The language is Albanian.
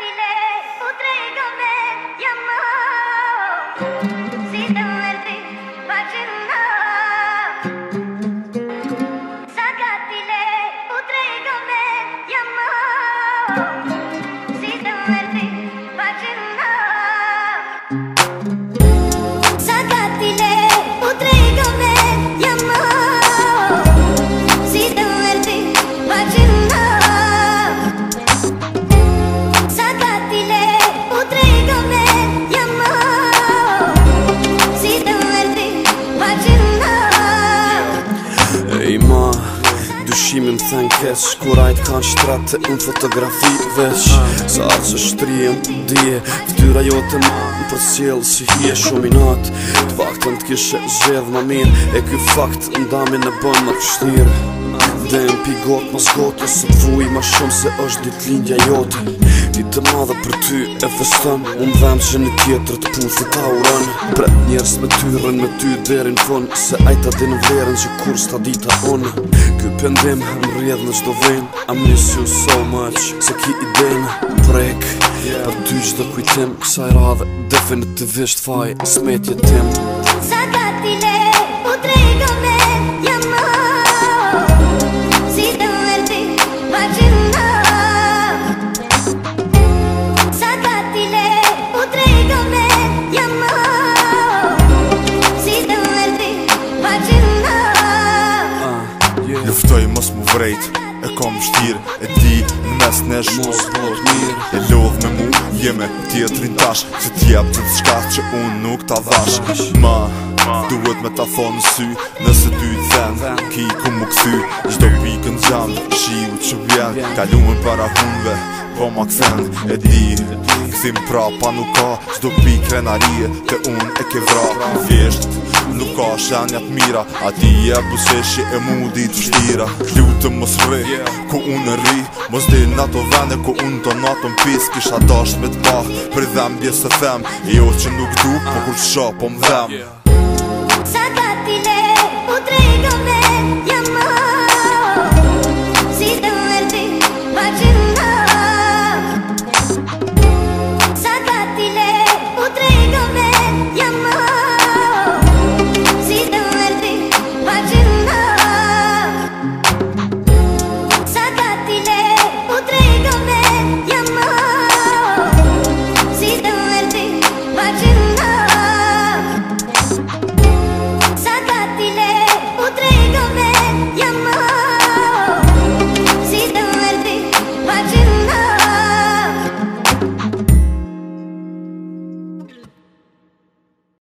inutile, oh pregame. ma Dushimi më thënë kesh Kura i t'kan shtratë të im fotografi veç Sa atë që shtrijem dje Vtyra jo të ma Në për cjellë si hje shumë i nat Të vaktën t'kishe zxedh ma min E kjo fakt në dami në bënë më kështirë dhejmë pigot mas gote Se vuj ma shumë se është dit lindja jote Një të madhe për ty e festën Unë dhemë që në tjetër të punë se ta uren Pre njerës me rënë me ty dherin fun Se ajta dhe në vlerën që kur s'ta dita unë Ky pëndim më rrjedhë në qdo A I miss you so much se ki i din Break yeah. Për ty qdo kujtim kësaj radhe Definitivisht faj smetje tim Sa ka t'i u tregëm Luftoj mos mu vrejt E kom shtir E di në mes në shumës vërët mirë E lodh me mu Jeme tjetërin tash që tjep të të shkat që unë nuk t'a dhash Ma Duhet me t'a thonë sy Nëse ty të zem Ki ku mu kësy Gjdo pikën gjam Shiu që vjen Kalu me para hunve Po ma kësend E di Kësim pra pa nuk ka Gjdo pikë krenarie Të unë e ke vra Vjesht Nuk ka shenjat mira A ti e buseshi e mu di të shtira mos rri, ku unë rri Mos di në ato vene, ku unë të natën pis Kisha dasht me të pah, për dhem bje se them jo që nuk du, po kur shoh, po më dhem Sa të pile, u trego